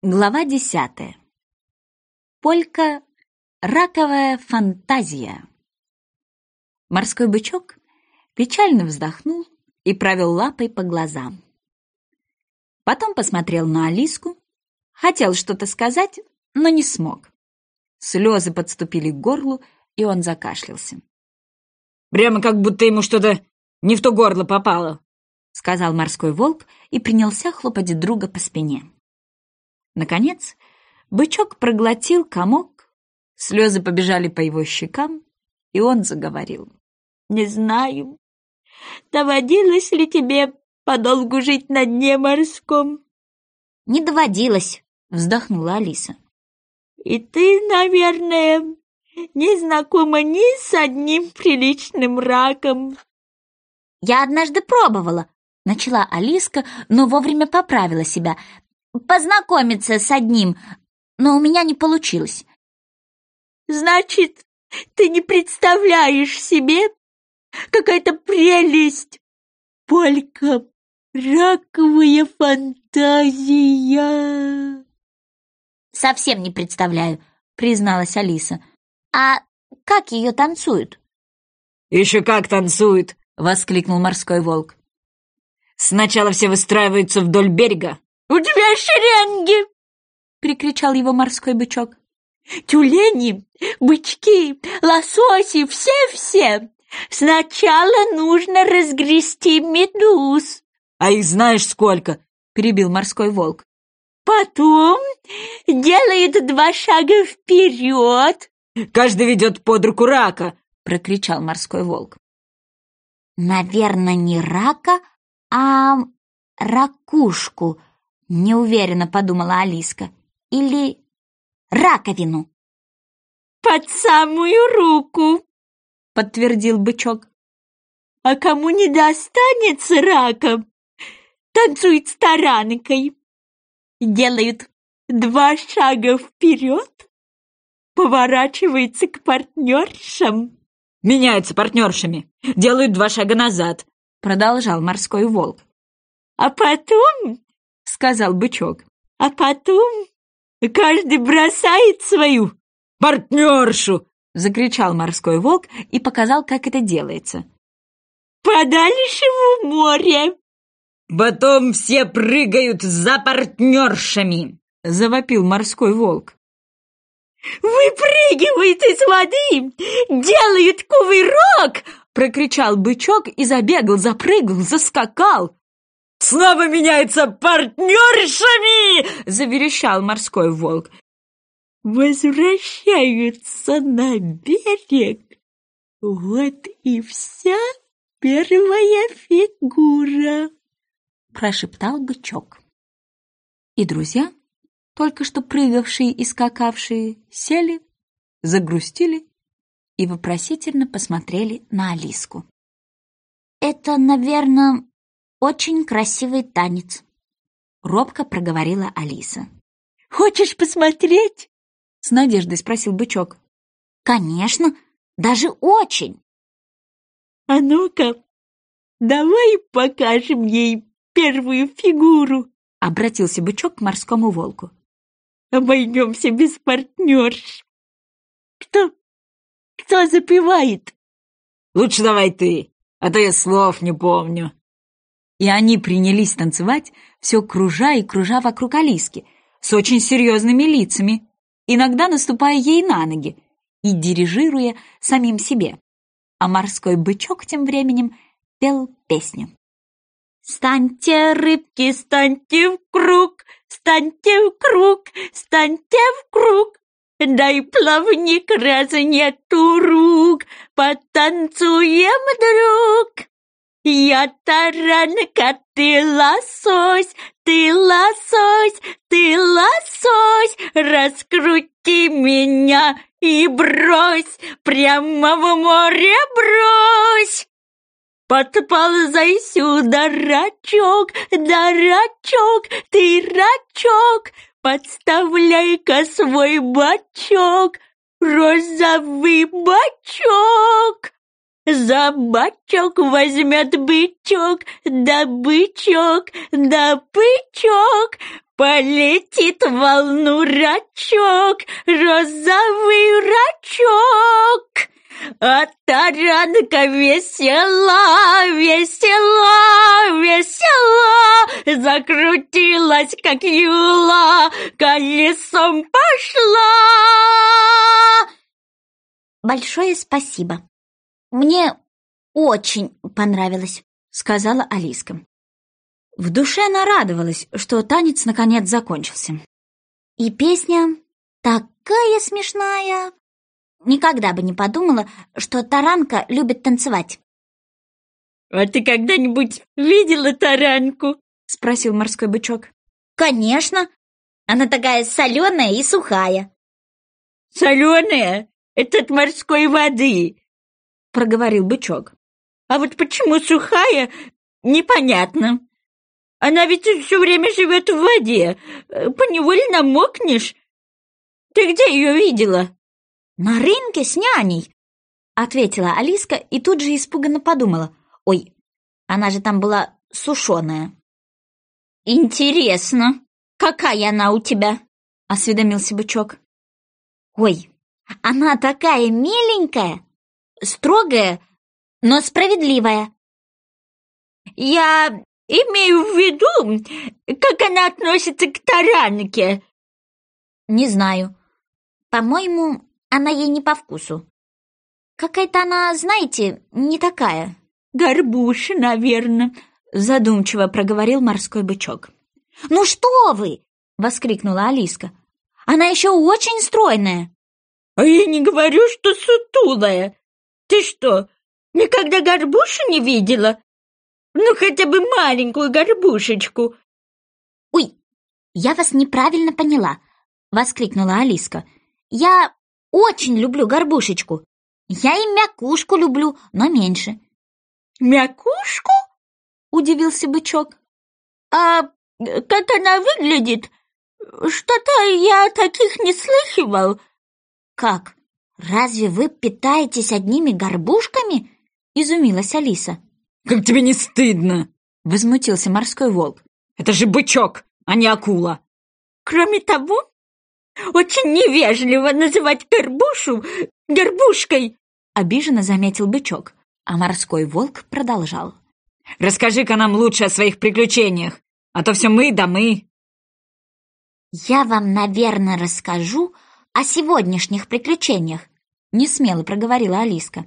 Глава десятая. Полька «Раковая фантазия». Морской бычок печально вздохнул и провел лапой по глазам. Потом посмотрел на Алиску, хотел что-то сказать, но не смог. Слезы подступили к горлу, и он закашлялся. «Прямо как будто ему что-то не в то горло попало», — сказал морской волк и принялся хлопать друга по спине. Наконец, бычок проглотил комок, слезы побежали по его щекам, и он заговорил. «Не знаю, доводилось ли тебе подолгу жить на дне морском?» «Не доводилось», — вздохнула Алиса. «И ты, наверное, не знакома ни с одним приличным раком». «Я однажды пробовала», — начала Алиска, но вовремя поправила себя познакомиться с одним, но у меня не получилось. Значит, ты не представляешь себе, какая-то прелесть, Полька, раковая фантазия. Совсем не представляю, призналась Алиса. А как ее танцуют? Еще как танцуют, воскликнул морской волк. Сначала все выстраиваются вдоль берега, «У тебя шеренги!» — прикричал его морской бычок. «Тюлени, бычки, лососи, все-все! Сначала нужно разгрести медуз!» «А их знаешь сколько?» — перебил морской волк. «Потом делает два шага вперед!» «Каждый ведет под руку рака!» — прокричал морской волк. «Наверное, не рака, а ракушку», Неуверенно подумала Алиска. Или раковину. Под самую руку, подтвердил бычок. А кому не достанется рака, танцует с таранкой. Делают два шага вперед, поворачивается к партнершам. Меняются партнершами, делают два шага назад, продолжал морской волк. А потом сказал бычок. «А потом каждый бросает свою партнершу!» Закричал морской волк и показал, как это делается. «Подальше в море!» «Потом все прыгают за партнершами!» Завопил морской волк. «Выпрыгивают из воды! Делают кувырок!» Прокричал бычок и забегал, запрыгал, заскакал. «Снова меняется партнершами!» — заверещал морской волк. «Возвращаются на берег. Вот и вся первая фигура!» — прошептал бычок. И друзья, только что прыгавшие и скакавшие, сели, загрустили и вопросительно посмотрели на Алиску. «Это, наверное, очень красивый танец», — робко проговорила Алиса. «Хочешь посмотреть?» — с надеждой спросил бычок. «Конечно, даже очень!» «А ну-ка, давай покажем ей первую фигуру!» — обратился бычок к морскому волку. «Обойдемся без партнерш!» «Кто? Кто запевает?» «Лучше давай ты, а то я слов не помню!» И они принялись танцевать, все кружа и кружа вокруг Алиски, с очень серьезными лицами, иногда наступая ей на ноги и дирижируя самим себе. А морской бычок тем временем пел песню. «Станьте, рыбки, станьте в круг, станьте в круг, станьте в круг, дай плавник разнету рук, потанцуем, друг!» Я таранка, ты лосось, ты лосось, ты лосось, раскрути меня и брось, прямо в море брось. Подползай сюда, рачок, да рачок, ты рачок, подставляй-ка свой бачок, розовый бачок. За бачок возьмет бычок, да бычок, да бычок, Полетит волну рачок, розовый рачок. А таранка весела, весела, весела, Закрутилась, как юла, колесом пошла. Большое спасибо. Мне очень понравилось, сказала Алиска. В душе она радовалась, что танец наконец закончился. И песня такая смешная, Никогда бы не подумала, что таранка любит танцевать. «А ты когда-нибудь видела таранку?» — спросил морской бычок. «Конечно! Она такая соленая и сухая». «Соленая? Это от морской воды!» — проговорил бычок. «А вот почему сухая, непонятно. Она ведь все время живет в воде, поневоле намокнешь. Ты где ее видела?» «На рынке с няней!» — ответила Алиска и тут же испуганно подумала. «Ой, она же там была сушеная». «Интересно, какая она у тебя?» — осведомился бычок. «Ой, она такая миленькая, строгая, но справедливая». «Я имею в виду, как она относится к таранке». «Не знаю. По-моему, она ей не по вкусу. Какая-то она, знаете, не такая. Горбуша, наверное, задумчиво проговорил морской бычок. Ну что вы! воскликнула Алиска. Она еще очень стройная. А я не говорю, что сутулая. Ты что, никогда горбушу не видела? Ну, хотя бы маленькую горбушечку. Ой, я вас неправильно поняла, воскликнула Алиска. Я очень люблю горбушечку. Я и мякушку люблю, но меньше. Мякушку? Удивился бычок. А как она выглядит? Что-то я таких не слыхивал. Как? Разве вы питаетесь одними горбушками? Изумилась Алиса. Как тебе не стыдно? Возмутился морской волк. Это же бычок, а не акула. Кроме того, очень невежливо называть горбушу горбушкой!» Обиженно заметил бычок, а морской волк продолжал. «Расскажи-ка нам лучше о своих приключениях, а то все мы да мы!» «Я вам, наверное, расскажу о сегодняшних приключениях», — несмело проговорила Алиска.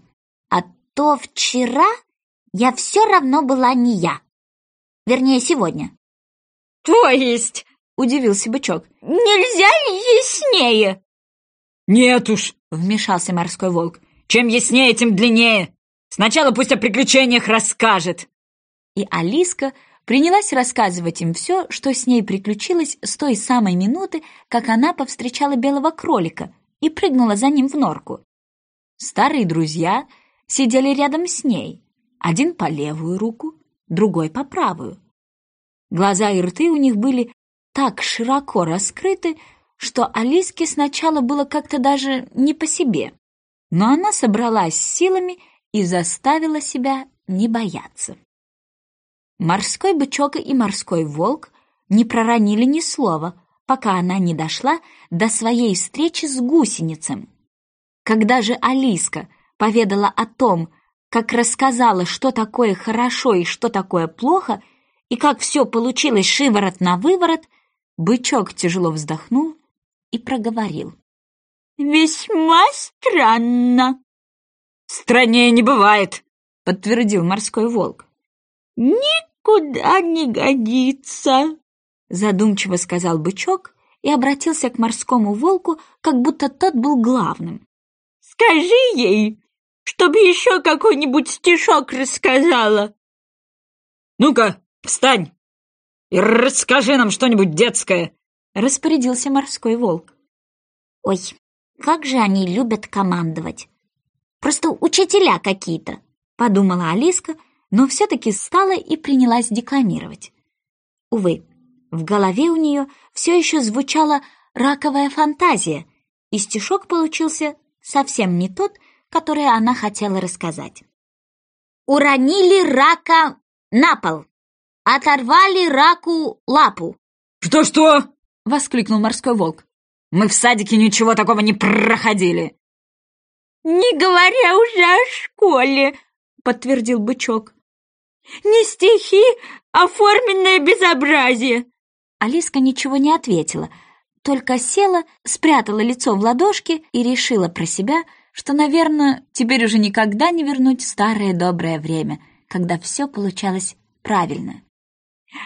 «А то вчера я все равно была не я. Вернее, сегодня». «То есть?» — удивился бычок. «Нельзя яснее?» «Нет уж», — вмешался морской волк. «Чем яснее, тем длиннее. Сначала пусть о приключениях расскажет». И Алиска принялась рассказывать им все, что с ней приключилось с той самой минуты, как она повстречала белого кролика и прыгнула за ним в норку. Старые друзья сидели рядом с ней, один по левую руку, другой по правую. Глаза и рты у них были так широко раскрыты, что Алиске сначала было как-то даже не по себе. Но она собралась силами и заставила себя не бояться. Морской бычок и морской волк не проронили ни слова, пока она не дошла до своей встречи с гусеницем. Когда же Алиска поведала о том, как рассказала, что такое хорошо и что такое плохо, и как все получилось шиворот на выворот, Бычок тяжело вздохнул и проговорил. «Весьма странно». «Страннее не бывает», — подтвердил морской волк. «Никуда не годится», — задумчиво сказал бычок и обратился к морскому волку, как будто тот был главным. «Скажи ей, чтобы еще какой-нибудь стишок рассказала». «Ну-ка, встань!» и расскажи нам что-нибудь детское!» — распорядился морской волк. «Ой, как же они любят командовать! Просто учителя какие-то!» — подумала Алиска, но все-таки встала и принялась декламировать. Увы, в голове у нее все еще звучала раковая фантазия, и стишок получился совсем не тот, который она хотела рассказать. уронили рака на пол, оторвали раку лапу. «Что-что?» — воскликнул морской волк. «Мы в садике ничего такого не проходили!» «Не говоря уже о школе», — подтвердил бычок. «Не стихи, а форменное безобразие!» Алиска ничего не ответила, только села, спрятала лицо в ладошки и решила про себя, что, наверное, теперь уже никогда не вернуть старое доброе время, когда все получалось правильно.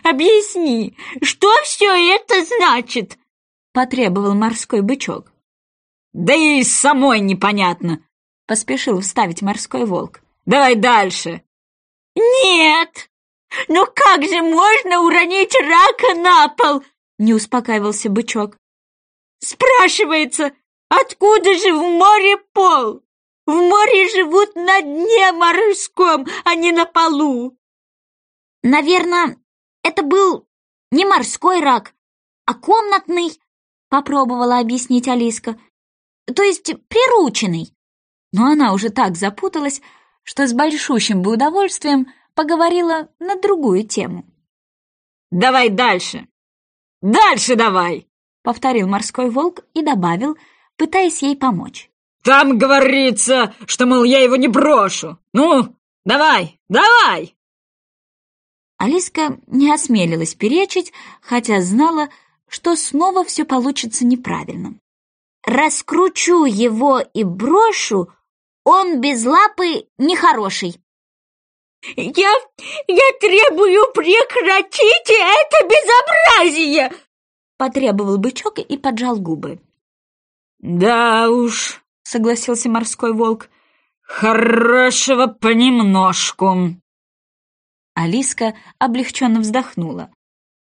«Объясни, что все это значит?» — потребовал морской бычок. «Да и самой непонятно!» — поспешил вставить морской волк. «Давай дальше!» «Нет! Ну как же можно уронить рака на пол?» — не успокаивался бычок. «Спрашивается, откуда же в море пол? В море живут на дне морском, а не на полу!» «Наверное, это был не морской рак, а комнатный», — попробовала объяснить Алиска. «То есть прирученный». Но она уже так запуталась, что с большущим бы удовольствием поговорила на другую тему. «Давай дальше! Дальше давай!» — повторил морской волк и добавил, пытаясь ей помочь. «Там говорится, что, мол, я его не брошу! Ну, давай, давай!» Алиска не осмелилась перечить, хотя знала, что снова все получится неправильно. «Раскручу его и брошу, он без лапы нехороший». «Я... я требую прекратить это безобразие!» Потребовал бычок и поджал губы. «Да уж», — согласился морской волк, — «хорошего понемножку». Алиска облегченно вздохнула.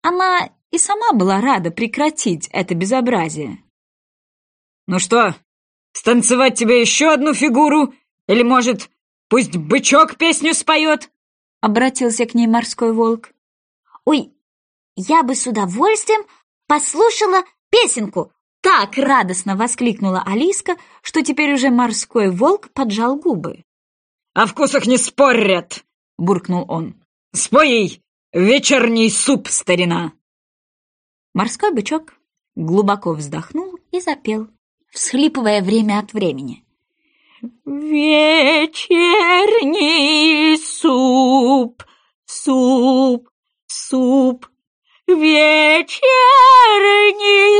Она и сама была рада прекратить это безобразие. «Ну что, станцевать тебе еще одну фигуру? Или, может, пусть бычок песню споет?» Обратился к ней морской волк. «Ой, я бы с удовольствием послушала песенку!» Так радостно воскликнула Алиска, что теперь уже морской волк поджал губы. «О вкусах не спорят!» — буркнул он. Спой ей вечерний суп, старина!» Морской бычок глубоко вздохнул и запел, всхлипывая время от времени. «Вечерний суп, суп, суп, вечерний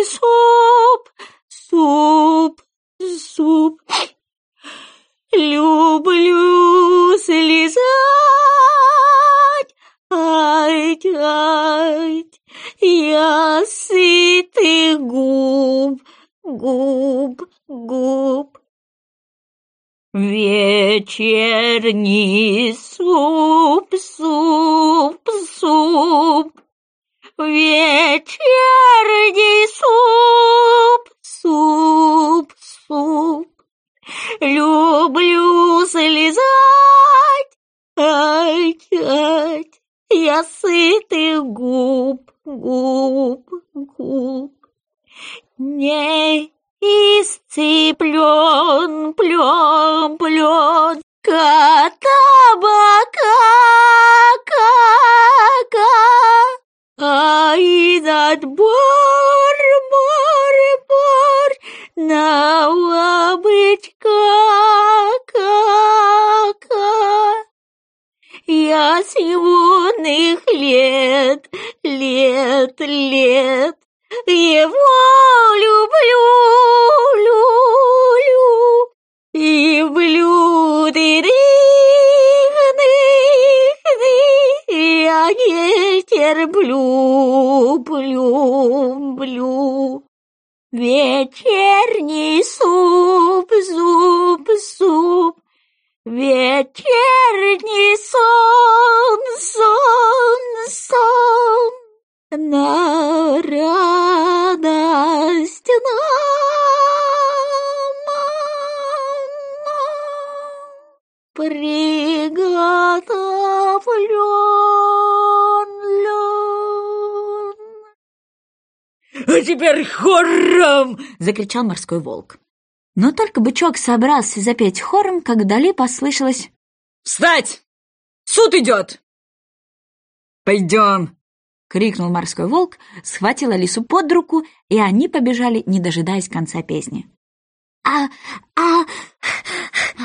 суп, суп, суп. Люблю слезать, ай, ай, я сытый губ, губ, губ. Вечерний суп, суп, суп, вечерний суп, суп, суп. Люблю слезать, ай, ай, я сытый губ, губ, губ. Не исцеплен, плен, плен, катабака, ка, а из отбор, бор, бор, на лабычка, ка, ка. Я с юных лет, лет, лет его люблю, люблю, и в блюде я не терплю, плю, плю. Вечерний суп, суп, суп, вечерний сон, сон, сон. На радость нам приготовлен. «А теперь хором!» — закричал морской волк. Но только бычок собрался запеть хором, как вдали послышалось «Встать! Суд идет!» «Пойдем!» — крикнул морской волк, схватил Алису под руку, и они побежали, не дожидаясь конца песни. «А... а...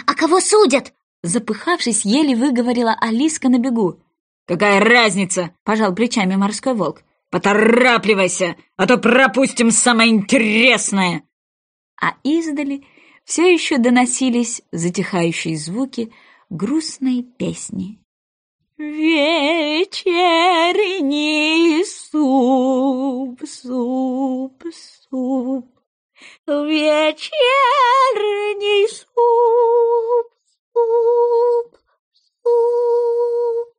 а кого судят?» Запыхавшись, еле выговорила Алиска на бегу. «Какая разница?» — пожал плечами морской волк. «Поторапливайся, а то пропустим самое интересное!» А издали все еще доносились затихающие звуки грустной песни. Вечерний суп, суп, суп, вечерний суп, суп, суп.